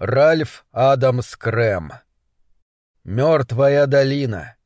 Ральф Адамс Крэм. Мертвая долина.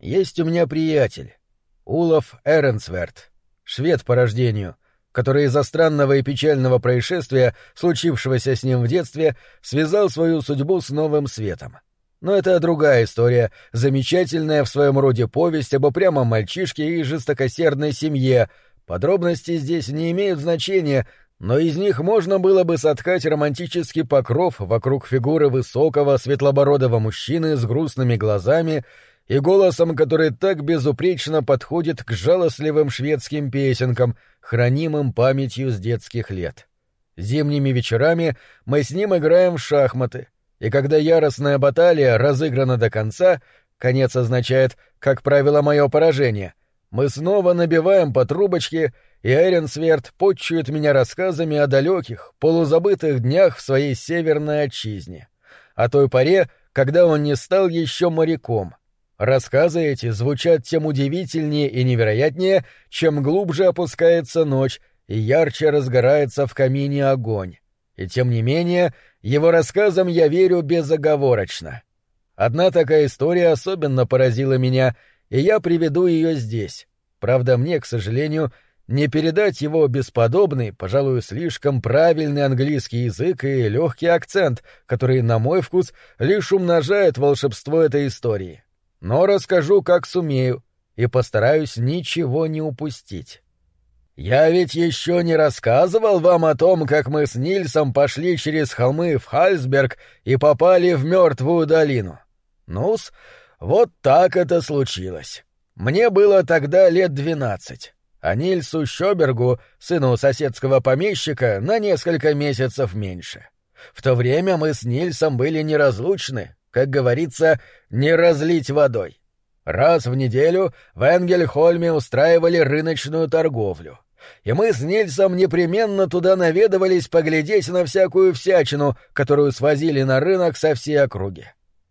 Есть у меня приятель, Улов Эренсверт, швед по рождению, который из-за странного и печального происшествия, случившегося с ним в детстве, связал свою судьбу с новым светом. Но это другая история, замечательная в своем роде повесть об упрямом мальчишке и жестокосердной семье. Подробности здесь не имеют значения, но из них можно было бы соткать романтический покров вокруг фигуры высокого светлобородого мужчины с грустными глазами и голосом, который так безупречно подходит к жалостливым шведским песенкам, хранимым памятью с детских лет. Зимними вечерами мы с ним играем в шахматы, и когда яростная баталия разыграна до конца, конец означает, как правило, мое поражение, мы снова набиваем по трубочке — и Эренсверт подчует меня рассказами о далеких, полузабытых днях в своей северной отчизне, о той поре, когда он не стал еще моряком. Рассказы эти звучат тем удивительнее и невероятнее, чем глубже опускается ночь и ярче разгорается в камине огонь. И тем не менее, его рассказам я верю безоговорочно. Одна такая история особенно поразила меня, и я приведу ее здесь. Правда, мне, к сожалению, не передать его бесподобный, пожалуй, слишком правильный английский язык и легкий акцент, который, на мой вкус, лишь умножает волшебство этой истории. Но расскажу, как сумею, и постараюсь ничего не упустить. Я ведь еще не рассказывал вам о том, как мы с Нильсом пошли через холмы в Хальсберг и попали в мертвую долину. Ну-с, вот так это случилось. Мне было тогда лет двенадцать а Нильсу Щобергу, сыну соседского помещика, на несколько месяцев меньше. В то время мы с Нильсом были неразлучны, как говорится, не разлить водой. Раз в неделю в Энгельхольме устраивали рыночную торговлю. И мы с Нильсом непременно туда наведывались поглядеть на всякую всячину, которую свозили на рынок со всей округи.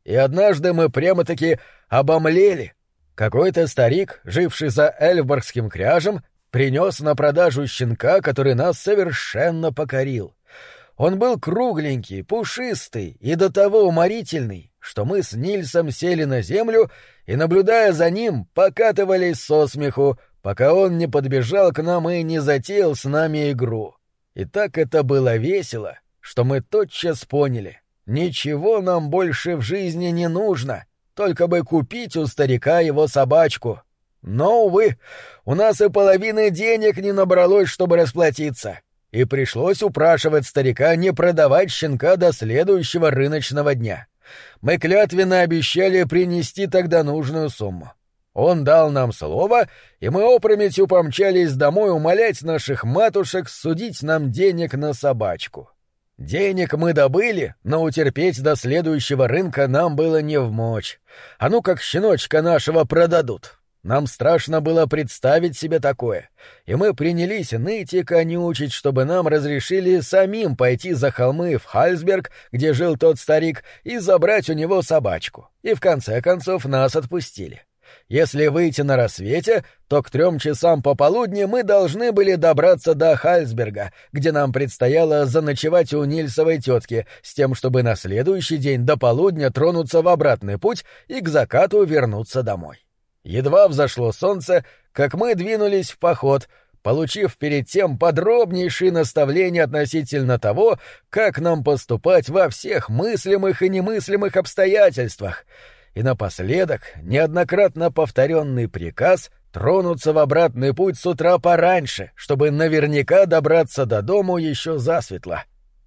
И однажды мы прямо-таки обомлели, какой-то старик, живший за Эльфборгским кряжем, принес на продажу щенка, который нас совершенно покорил. Он был кругленький, пушистый и до того уморительный, что мы с Нильсом сели на землю и, наблюдая за ним, покатывались со смеху, пока он не подбежал к нам и не затеял с нами игру. И так это было весело, что мы тотчас поняли — ничего нам больше в жизни не нужно — только бы купить у старика его собачку. Но, увы, у нас и половины денег не набралось, чтобы расплатиться. И пришлось упрашивать старика не продавать щенка до следующего рыночного дня. Мы клятвенно обещали принести тогда нужную сумму. Он дал нам слово, и мы опрометью помчались домой умолять наших матушек судить нам денег на собачку. Денег мы добыли, но утерпеть до следующего рынка нам было не в мочь. А ну как щеночка нашего продадут. Нам страшно было представить себе такое, и мы принялись ныть и конючить, чтобы нам разрешили самим пойти за холмы в Хальсберг, где жил тот старик, и забрать у него собачку. И в конце концов нас отпустили. Если выйти на рассвете, то к трем часам пополудни мы должны были добраться до Хальсберга, где нам предстояло заночевать у Нильсовой тетки, с тем, чтобы на следующий день до полудня тронуться в обратный путь и к закату вернуться домой. Едва взошло солнце, как мы двинулись в поход, получив перед тем подробнейшие наставления относительно того, как нам поступать во всех мыслимых и немыслимых обстоятельствах — и напоследок неоднократно повторенный приказ тронуться в обратный путь с утра пораньше, чтобы наверняка добраться до дому еще засветло.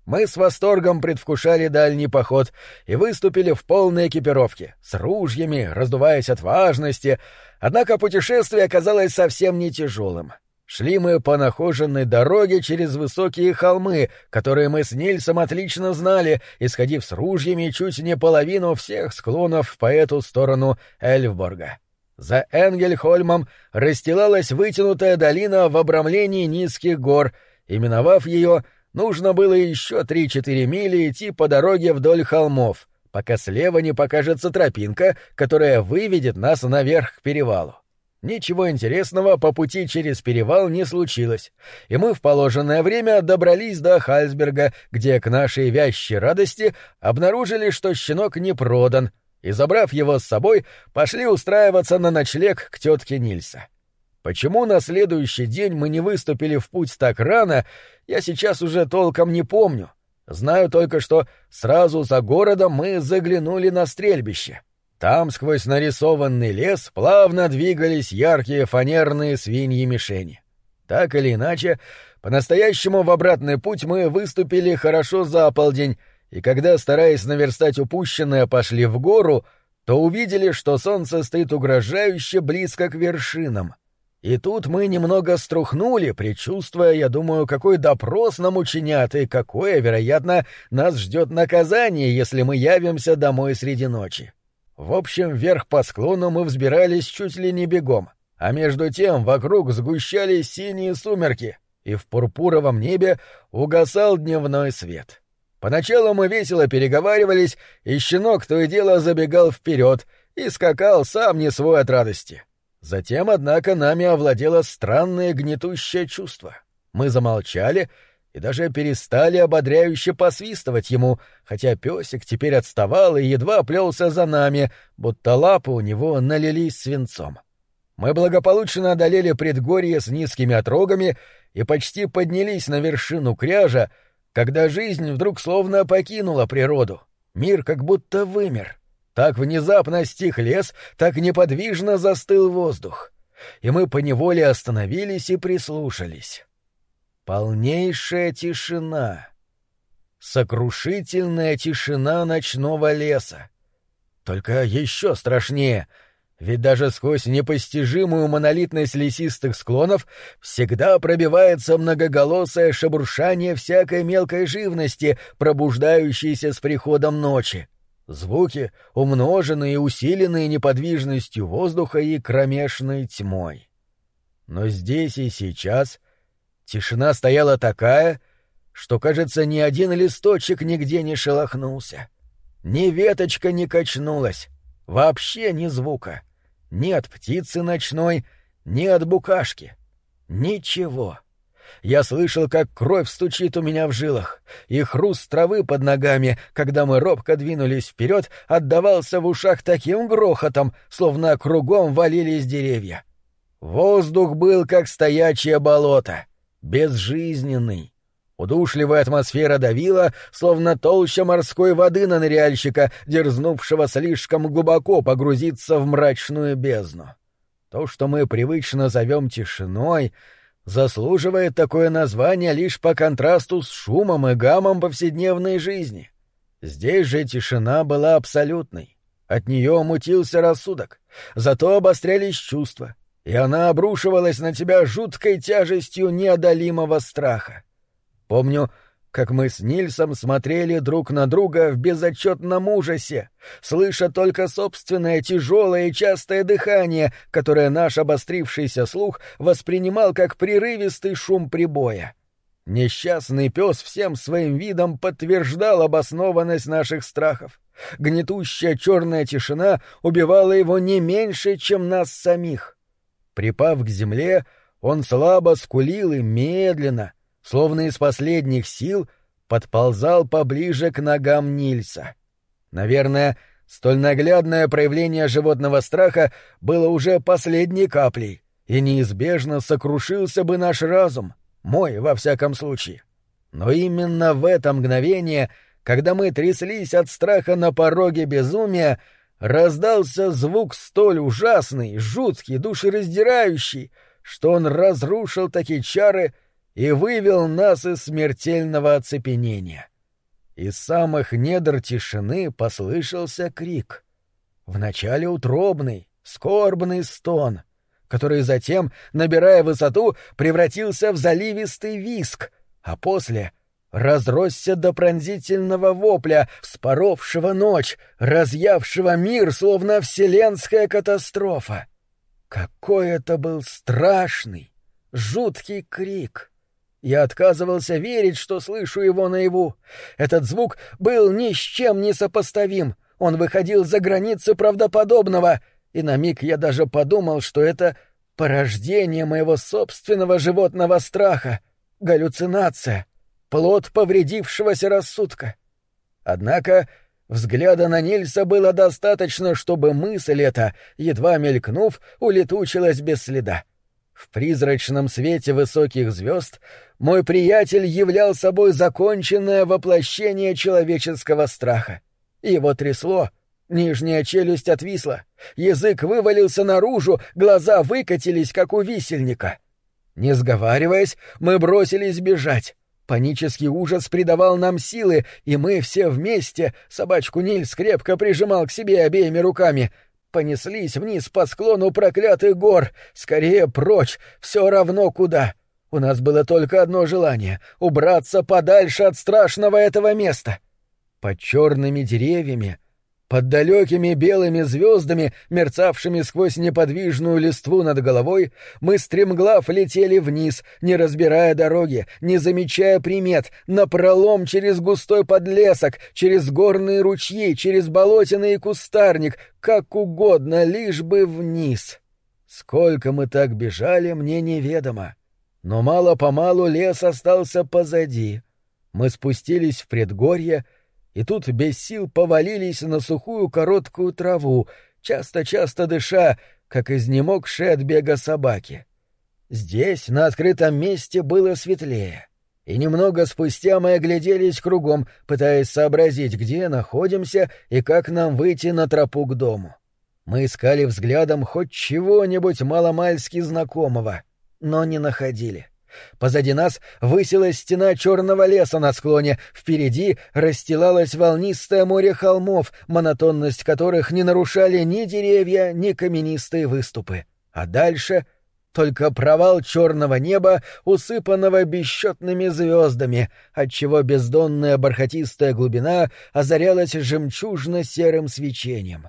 Мы с восторгом предвкушали дальний поход и выступили в полной экипировке, с ружьями, раздуваясь от важности, однако путешествие оказалось совсем не тяжелым. Шли мы по нахоженной дороге через высокие холмы, которые мы с Нильсом отлично знали, исходив с ружьями чуть не половину всех склонов по эту сторону Эльфборга. За Энгельхольмом расстилалась вытянутая долина в обрамлении низких гор, и, миновав ее, нужно было еще три-четыре мили идти по дороге вдоль холмов, пока слева не покажется тропинка, которая выведет нас наверх к перевалу. Ничего интересного по пути через перевал не случилось, и мы в положенное время добрались до Хальсберга, где к нашей вящей радости обнаружили, что щенок не продан, и, забрав его с собой, пошли устраиваться на ночлег к тетке Нильса. Почему на следующий день мы не выступили в путь так рано, я сейчас уже толком не помню. Знаю только, что сразу за городом мы заглянули на стрельбище. Там сквозь нарисованный лес плавно двигались яркие фанерные свиньи-мишени. Так или иначе, по-настоящему в обратный путь мы выступили хорошо за полдень, и когда, стараясь наверстать упущенное, пошли в гору, то увидели, что солнце стоит угрожающе близко к вершинам. И тут мы немного струхнули, предчувствуя, я думаю, какой допрос нам учинят и какое, вероятно, нас ждет наказание, если мы явимся домой среди ночи. В общем, вверх по склону мы взбирались чуть ли не бегом, а между тем вокруг сгущались синие сумерки, и в пурпуровом небе угасал дневной свет. Поначалу мы весело переговаривались, и щенок то и дело забегал вперед и скакал сам не свой от радости. Затем, однако, нами овладело странное гнетущее чувство. Мы замолчали — и даже перестали ободряюще посвистывать ему, хотя песик теперь отставал и едва плелся за нами, будто лапы у него налились свинцом. Мы благополучно одолели предгорье с низкими отрогами и почти поднялись на вершину кряжа, когда жизнь вдруг словно покинула природу. Мир как будто вымер. Так внезапно стих лес, так неподвижно застыл воздух. И мы поневоле остановились и прислушались. Полнейшая тишина. Сокрушительная тишина ночного леса. Только еще страшнее, ведь даже сквозь непостижимую монолитность лесистых склонов всегда пробивается многоголосое шебуршание всякой мелкой живности, пробуждающейся с приходом ночи. Звуки, умноженные и усиленные неподвижностью воздуха и кромешной тьмой. Но здесь и сейчас Тишина стояла такая, что, кажется, ни один листочек нигде не шелохнулся. Ни веточка не качнулась, вообще ни звука. Ни от птицы ночной, ни от букашки. Ничего. Я слышал, как кровь стучит у меня в жилах, и хруст травы под ногами, когда мы робко двинулись вперед, отдавался в ушах таким грохотом, словно кругом валились деревья. Воздух был, как стоячее болото — безжизненный. Удушливая атмосфера давила, словно толща морской воды на ныряльщика, дерзнувшего слишком глубоко погрузиться в мрачную бездну. То, что мы привычно зовем тишиной, заслуживает такое название лишь по контрасту с шумом и гамом повседневной жизни. Здесь же тишина была абсолютной. От нее мутился рассудок, зато обострялись чувства — и она обрушивалась на тебя жуткой тяжестью неодолимого страха. Помню, как мы с Нильсом смотрели друг на друга в безотчетном ужасе, слыша только собственное тяжелое и частое дыхание, которое наш обострившийся слух воспринимал как прерывистый шум прибоя. Несчастный пес всем своим видом подтверждал обоснованность наших страхов. Гнетущая черная тишина убивала его не меньше, чем нас самих. Припав к земле, он слабо скулил и медленно, словно из последних сил, подползал поближе к ногам Нильса. Наверное, столь наглядное проявление животного страха было уже последней каплей, и неизбежно сокрушился бы наш разум, мой, во всяком случае. Но именно в это мгновение, когда мы тряслись от страха на пороге безумия, раздался звук столь ужасный, жуткий, душераздирающий, что он разрушил такие чары и вывел нас из смертельного оцепенения. Из самых недр тишины послышался крик. Вначале утробный, скорбный стон, который затем, набирая высоту, превратился в заливистый виск, а после — разросся до пронзительного вопля, вспоровшего ночь, разъявшего мир, словно вселенская катастрофа. Какой это был страшный, жуткий крик! Я отказывался верить, что слышу его наяву. Этот звук был ни с чем не сопоставим. Он выходил за границы правдоподобного, и на миг я даже подумал, что это Порождение моего собственного животного страха, галлюцинация, плод повредившегося рассудка. Однако взгляда на Нильса было достаточно, чтобы мысль эта, едва мелькнув, улетучилась без следа. В призрачном свете высоких звезд мой приятель являл собой законченное воплощение человеческого страха. Его трясло — Нижняя челюсть отвисла, язык вывалился наружу, глаза выкатились, как у висельника. Не сговариваясь, мы бросились бежать. Панический ужас придавал нам силы, и мы все вместе, собачку Нильс крепко прижимал к себе обеими руками, понеслись вниз по склону проклятых гор, скорее прочь, все равно куда. У нас было только одно желание — убраться подальше от страшного этого места. Под черными деревьями под далекими белыми звездами, мерцавшими сквозь неподвижную листву над головой, мы стремглав летели вниз, не разбирая дороги, не замечая примет, напролом через густой подлесок, через горные ручьи, через болотиный кустарник, как угодно, лишь бы вниз. Сколько мы так бежали, мне неведомо. Но мало-помалу лес остался позади. Мы спустились в предгорье, и тут без сил повалились на сухую короткую траву, часто-часто дыша, как изнемогшие от бега собаки. Здесь, на открытом месте, было светлее, и немного спустя мы огляделись кругом, пытаясь сообразить, где находимся и как нам выйти на тропу к дому. Мы искали взглядом хоть чего-нибудь маломальски знакомого, но не находили. Позади нас высилась стена черного леса на склоне, впереди расстилалось волнистое море холмов, монотонность которых не нарушали ни деревья, ни каменистые выступы. А дальше только провал черного неба, усыпанного бесчетными звездами, отчего бездонная бархатистая глубина озарялась жемчужно-серым свечением.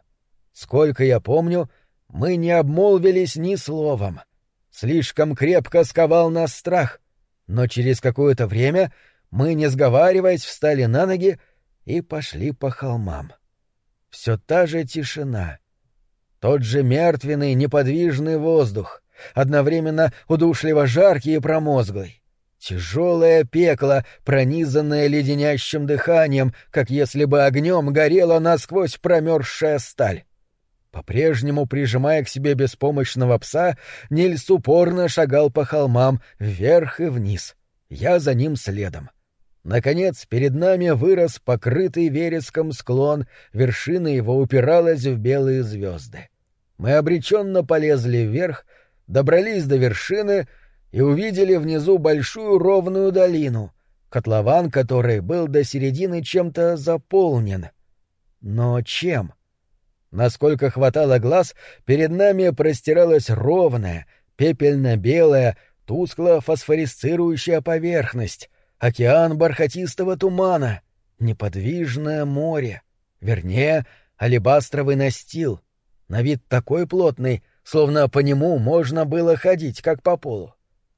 Сколько я помню, мы не обмолвились ни словом — Слишком крепко сковал нас страх, но через какое-то время мы, не сговариваясь, встали на ноги и пошли по холмам. Все та же тишина, тот же мертвенный неподвижный воздух, одновременно удушливо жаркий и промозглый. Тяжелое пекло, пронизанное леденящим дыханием, как если бы огнем горела насквозь промерзшая сталь. По-прежнему, прижимая к себе беспомощного пса, Нильс упорно шагал по холмам, вверх и вниз. Я за ним следом. Наконец, перед нами вырос покрытый вереском склон, вершина его упиралась в белые звезды. Мы обреченно полезли вверх, добрались до вершины и увидели внизу большую ровную долину, котлован которой был до середины чем-то заполнен. Но чем? — Насколько хватало глаз, перед нами простиралась ровная, пепельно-белая, тускло-фосфорисцирующая поверхность, океан бархатистого тумана, неподвижное море, вернее, алебастровый настил, на вид такой плотный, словно по нему можно было ходить, как по полу.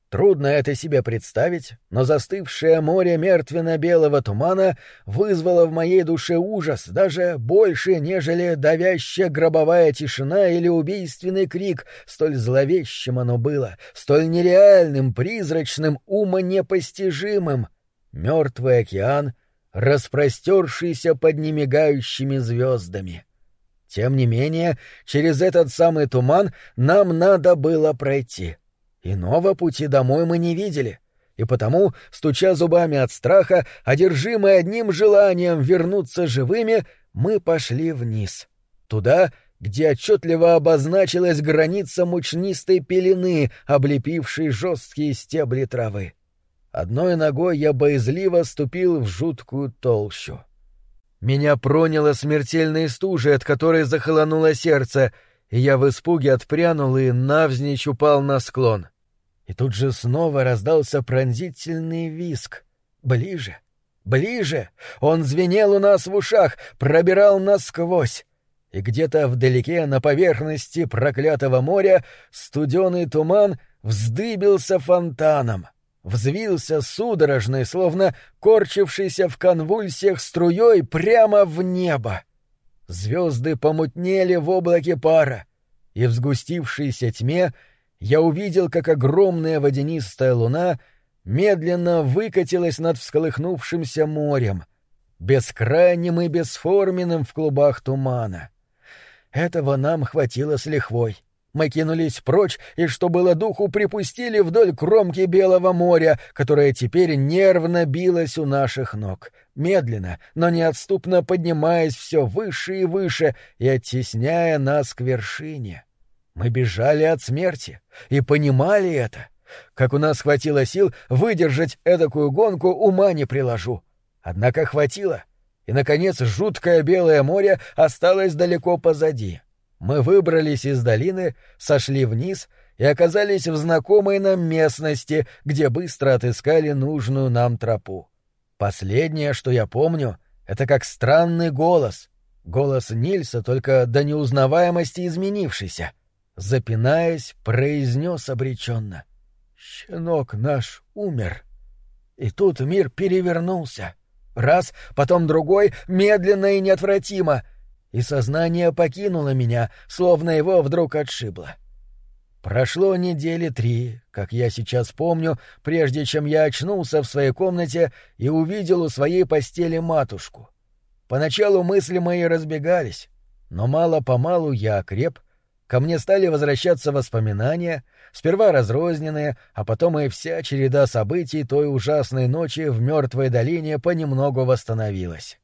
Трудно это себе представить, но застывшее море мертвенно-белого тумана вызвало в моей душе ужас даже больше, нежели давящая гробовая тишина или убийственный крик, столь зловещим оно было, столь нереальным, призрачным, умонепостижимым. Мертвый океан, распростершийся под немигающими звездами. Тем не менее, через этот самый туман нам надо было пройти — Иного пути домой мы не видели, и потому, стуча зубами от страха, одержимые одним желанием вернуться живыми, мы пошли вниз. Туда, где отчетливо обозначилась граница мучнистой пелены, облепившей жесткие стебли травы. Одной ногой я боязливо ступил в жуткую толщу. Меня проняло смертельной стужей, от которой захолонуло сердце, и я в испуге отпрянул и навзничь упал на склон. И тут же снова раздался пронзительный виск. Ближе, ближе! Он звенел у нас в ушах, пробирал насквозь. И где-то вдалеке, на поверхности проклятого моря, студеный туман вздыбился фонтаном, взвился судорожный, словно корчившийся в конвульсиях струей прямо в небо. Звезды помутнели в облаке пара, и в сгустившейся тьме я увидел, как огромная водянистая луна медленно выкатилась над всколыхнувшимся морем, бескрайним и бесформенным в клубах тумана. Этого нам хватило с лихвой. Мы кинулись прочь и, что было духу, припустили вдоль кромки Белого моря, которое теперь нервно билось у наших ног, медленно, но неотступно поднимаясь все выше и выше и оттесняя нас к вершине. Мы бежали от смерти и понимали это. Как у нас хватило сил выдержать эдакую гонку, ума не приложу. Однако хватило. И, наконец, жуткое Белое море осталось далеко позади. Мы выбрались из долины, сошли вниз и оказались в знакомой нам местности, где быстро отыскали нужную нам тропу. Последнее, что я помню, это как странный голос. Голос Нильса, только до неузнаваемости изменившийся. Запинаясь, произнес обреченно. «Щенок наш умер». И тут мир перевернулся. Раз, потом другой, медленно и неотвратимо — и сознание покинуло меня, словно его вдруг отшибло. Прошло недели три, как я сейчас помню, прежде чем я очнулся в своей комнате и увидел у своей постели матушку. Поначалу мысли мои разбегались, но мало-помалу я окреп, ко мне стали возвращаться воспоминания, сперва разрозненные, а потом и вся череда событий той ужасной ночи в мертвой долине понемногу восстановилась.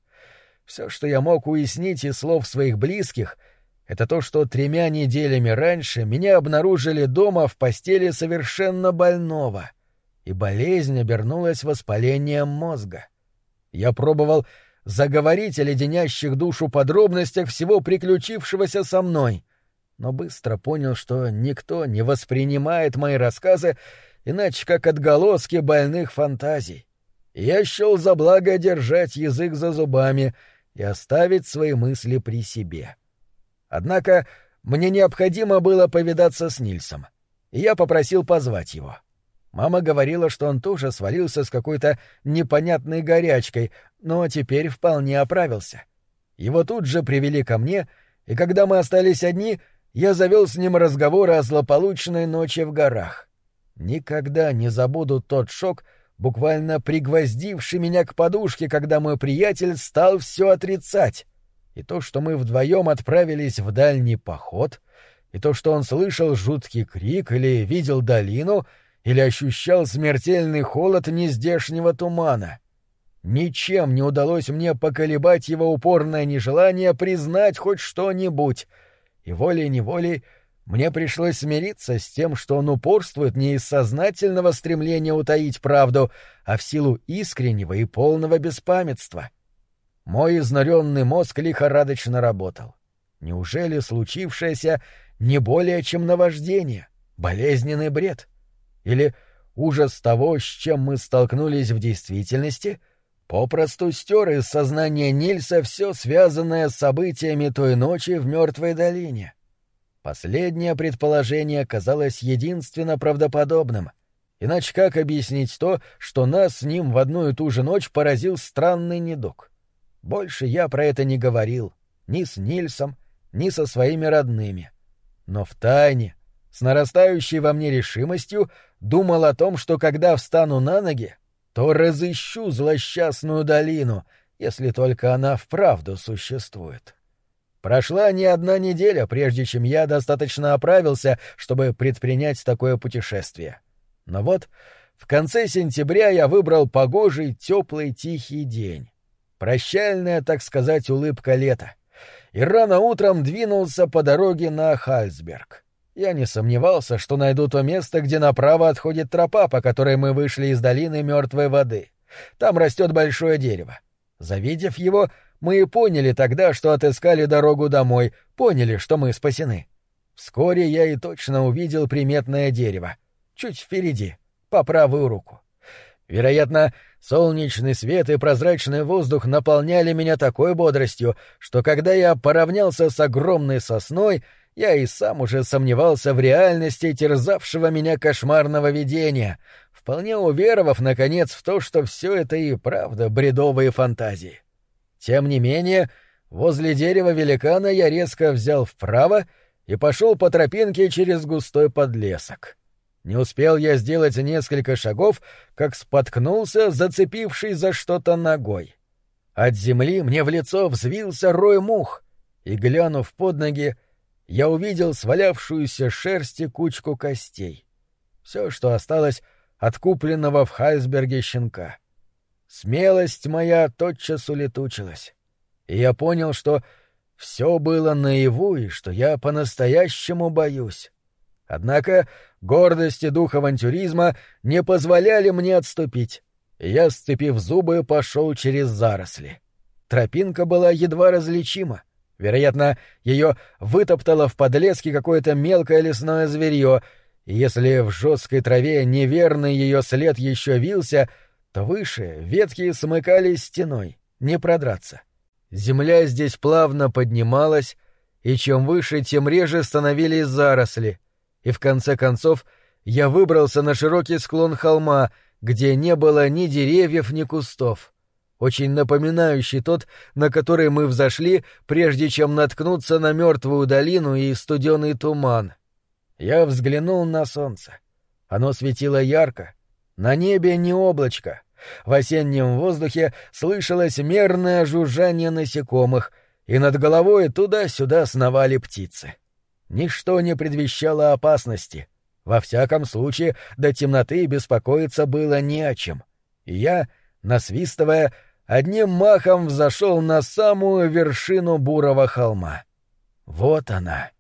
Все, что я мог уяснить из слов своих близких, это то, что тремя неделями раньше меня обнаружили дома в постели совершенно больного, и болезнь обернулась воспалением мозга. Я пробовал заговорить о леденящих душу подробностях всего приключившегося со мной, но быстро понял, что никто не воспринимает мои рассказы иначе как отголоски больных фантазий. Я счел за благо держать язык за зубами — и оставить свои мысли при себе. Однако мне необходимо было повидаться с Нильсом, и я попросил позвать его. Мама говорила, что он тоже свалился с какой-то непонятной горячкой, но теперь вполне оправился. Его тут же привели ко мне, и когда мы остались одни, я завел с ним разговор о злополучной ночи в горах. Никогда не забуду тот шок, буквально пригвоздивший меня к подушке, когда мой приятель стал все отрицать. И то, что мы вдвоем отправились в дальний поход, и то, что он слышал жуткий крик или видел долину, или ощущал смертельный холод нездешнего тумана. Ничем не удалось мне поколебать его упорное нежелание признать хоть что-нибудь, и волей-неволей мне пришлось смириться с тем, что он упорствует не из сознательного стремления утаить правду, а в силу искреннего и полного беспамятства. Мой изнуренный мозг лихорадочно работал. Неужели случившееся не более чем наваждение, болезненный бред? Или ужас того, с чем мы столкнулись в действительности, попросту стер из сознания Нильса все связанное с событиями той ночи в мертвой долине? — Последнее предположение казалось единственно правдоподобным. Иначе как объяснить то, что нас с ним в одну и ту же ночь поразил странный недуг? Больше я про это не говорил, ни с Нильсом, ни со своими родными. Но в тайне, с нарастающей во мне решимостью, думал о том, что когда встану на ноги, то разыщу злосчастную долину, если только она вправду существует. Прошла не одна неделя, прежде чем я достаточно оправился, чтобы предпринять такое путешествие. Но вот в конце сентября я выбрал погожий, теплый, тихий день. Прощальная, так сказать, улыбка лета. И рано утром двинулся по дороге на Хальсберг. Я не сомневался, что найду то место, где направо отходит тропа, по которой мы вышли из долины мертвой воды. Там растет большое дерево. Завидев его, мы и поняли тогда, что отыскали дорогу домой, поняли, что мы спасены. Вскоре я и точно увидел приметное дерево. Чуть впереди, по правую руку. Вероятно, солнечный свет и прозрачный воздух наполняли меня такой бодростью, что когда я поравнялся с огромной сосной, я и сам уже сомневался в реальности терзавшего меня кошмарного видения, вполне уверовав, наконец, в то, что все это и правда бредовые фантазии. Тем не менее, возле дерева великана я резко взял вправо и пошел по тропинке через густой подлесок. Не успел я сделать несколько шагов, как споткнулся, зацепившись за что-то ногой. От земли мне в лицо взвился рой мух, и, глянув под ноги, я увидел свалявшуюся шерсти кучку костей. Все, что осталось от купленного в Хайсберге щенка. Смелость моя тотчас улетучилась, и я понял, что все было наяву и что я по-настоящему боюсь. Однако гордость и дух авантюризма не позволяли мне отступить, и я, сцепив зубы, пошел через заросли. Тропинка была едва различима. Вероятно, ее вытоптало в подлеске какое-то мелкое лесное зверье, и если в жесткой траве неверный ее след еще вился, то выше ветки смыкались стеной, не продраться. Земля здесь плавно поднималась, и чем выше, тем реже становились заросли, и в конце концов я выбрался на широкий склон холма, где не было ни деревьев, ни кустов, очень напоминающий тот, на который мы взошли, прежде чем наткнуться на мертвую долину и студеный туман. Я взглянул на солнце. Оно светило ярко. На небе не облачко. В осеннем воздухе слышалось мерное жужжание насекомых, и над головой туда-сюда сновали птицы. Ничто не предвещало опасности. Во всяком случае, до темноты беспокоиться было не о чем. И я, насвистывая, одним махом взошел на самую вершину бурого холма. Вот она,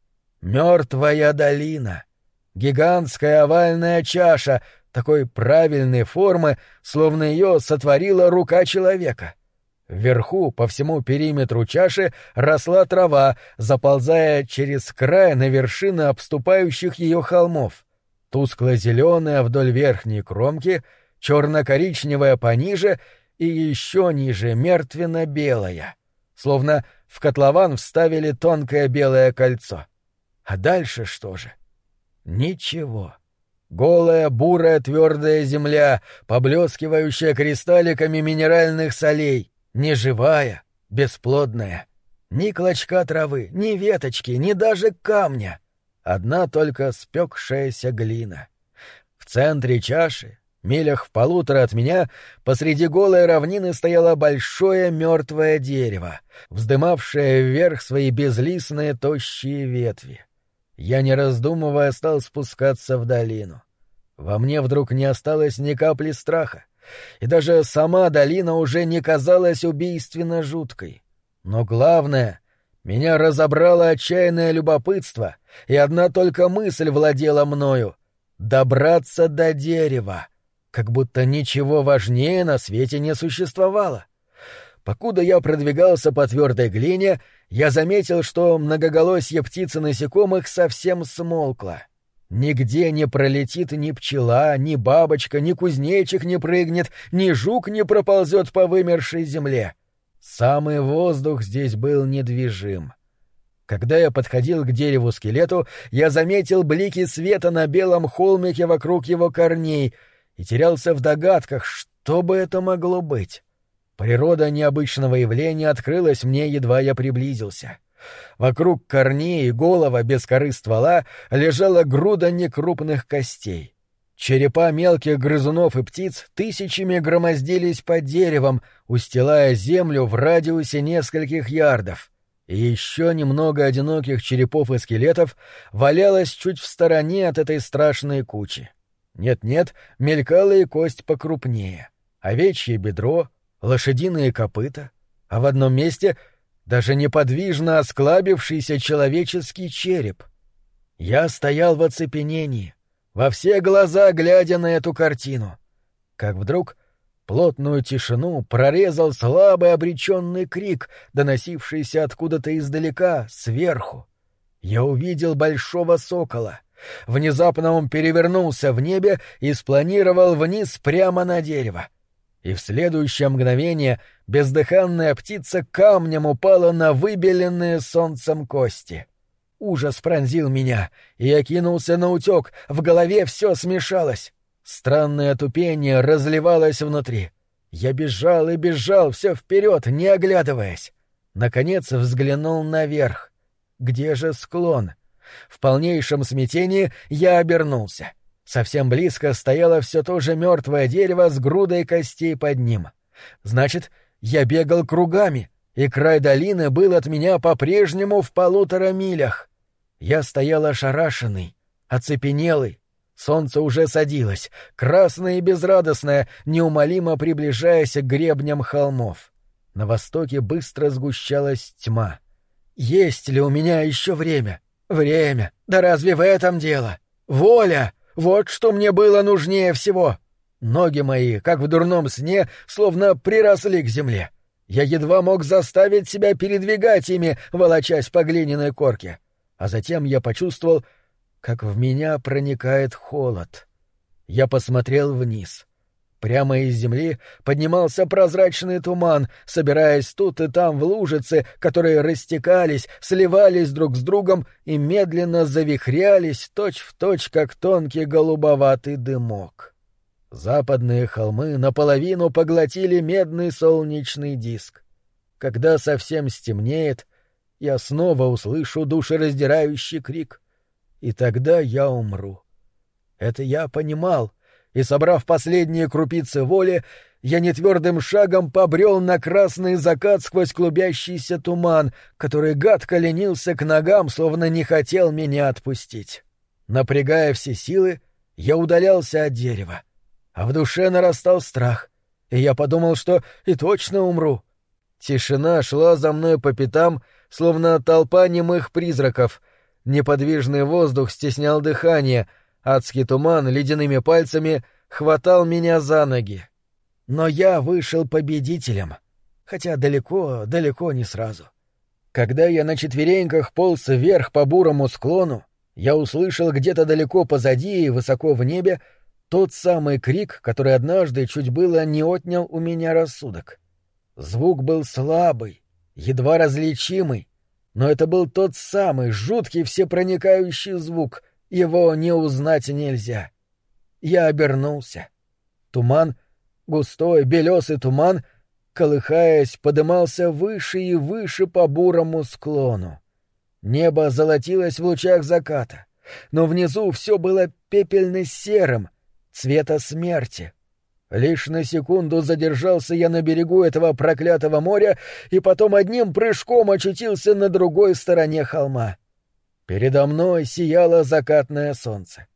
мертвая долина, гигантская овальная чаша, такой правильной формы, словно ее сотворила рука человека. Вверху, по всему периметру чаши, росла трава, заползая через край на вершины обступающих ее холмов. Тускло-зеленая вдоль верхней кромки, черно-коричневая пониже и еще ниже мертвенно-белая. Словно в котлован вставили тонкое белое кольцо. А дальше что же? Ничего. Голая, бурая, твердая земля, поблескивающая кристалликами минеральных солей, неживая, бесплодная. Ни клочка травы, ни веточки, ни даже камня. Одна только спекшаяся глина. В центре чаши, милях в полутора от меня, посреди голой равнины стояло большое мертвое дерево, вздымавшее вверх свои безлистные тощие ветви. Я, не раздумывая, стал спускаться в долину. Во мне вдруг не осталось ни капли страха, и даже сама долина уже не казалась убийственно жуткой. Но главное, меня разобрало отчаянное любопытство, и одна только мысль владела мною — добраться до дерева, как будто ничего важнее на свете не существовало. Покуда я продвигался по твердой глине, я заметил, что многоголосье птиц и насекомых совсем смолкло. Нигде не пролетит ни пчела, ни бабочка, ни кузнечик не прыгнет, ни жук не проползет по вымершей земле. Самый воздух здесь был недвижим. Когда я подходил к дереву-скелету, я заметил блики света на белом холмике вокруг его корней и терялся в догадках, что бы это могло быть. Природа необычного явления открылась мне, едва я приблизился. Вокруг корней и голова без коры ствола лежала груда некрупных костей. Черепа мелких грызунов и птиц тысячами громоздились под деревом, устилая землю в радиусе нескольких ярдов. И еще немного одиноких черепов и скелетов валялось чуть в стороне от этой страшной кучи. Нет-нет, мелькала и кость покрупнее. Овечье бедро, лошадиные копыта, а в одном месте даже неподвижно осклабившийся человеческий череп. Я стоял в оцепенении, во все глаза глядя на эту картину. Как вдруг плотную тишину прорезал слабый обреченный крик, доносившийся откуда-то издалека, сверху. Я увидел большого сокола. Внезапно он перевернулся в небе и спланировал вниз прямо на дерево и в следующее мгновение бездыханная птица камнем упала на выбеленные солнцем кости. Ужас пронзил меня, и я кинулся на утек, в голове все смешалось. Странное тупение разливалось внутри. Я бежал и бежал все вперед, не оглядываясь. Наконец взглянул наверх. Где же склон? В полнейшем смятении я обернулся. Совсем близко стояло все то же мертвое дерево с грудой костей под ним. Значит, я бегал кругами, и край долины был от меня по-прежнему в полутора милях. Я стоял ошарашенный, оцепенелый. Солнце уже садилось, красное и безрадостное, неумолимо приближаясь к гребням холмов. На востоке быстро сгущалась тьма. Есть ли у меня еще время? Время. Да разве в этом дело? Воля! Вот что мне было нужнее всего. Ноги мои, как в дурном сне, словно приросли к земле. Я едва мог заставить себя передвигать ими, волочась по глиняной корке. А затем я почувствовал, как в меня проникает холод. Я посмотрел вниз. Прямо из земли поднимался прозрачный туман, собираясь тут и там в лужицы, которые растекались, сливались друг с другом и медленно завихрялись точь-в-точь, точь, как тонкий голубоватый дымок. Западные холмы наполовину поглотили медный солнечный диск. Когда совсем стемнеет, я снова услышу душераздирающий крик, и тогда я умру. Это я понимал — и, собрав последние крупицы воли, я нетвердым шагом побрел на красный закат сквозь клубящийся туман, который гадко ленился к ногам, словно не хотел меня отпустить. Напрягая все силы, я удалялся от дерева. А в душе нарастал страх, и я подумал, что и точно умру. Тишина шла за мной по пятам, словно толпа немых призраков. Неподвижный воздух стеснял дыхание — Адский туман ледяными пальцами хватал меня за ноги. Но я вышел победителем, хотя далеко, далеко не сразу. Когда я на четвереньках полз вверх по бурому склону, я услышал где-то далеко позади и высоко в небе тот самый крик, который однажды чуть было не отнял у меня рассудок. Звук был слабый, едва различимый, но это был тот самый жуткий всепроникающий звук — его не узнать нельзя. Я обернулся. Туман, густой белесый туман, колыхаясь, подымался выше и выше по бурому склону. Небо золотилось в лучах заката, но внизу все было пепельно-серым, цвета смерти. Лишь на секунду задержался я на берегу этого проклятого моря и потом одним прыжком очутился на другой стороне холма. Передо мной сияло закатное солнце.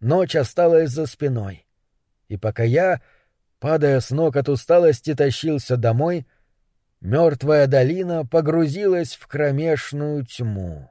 Ночь осталась за спиной. И пока я, падая с ног от усталости, тащился домой, мертвая долина погрузилась в кромешную тьму.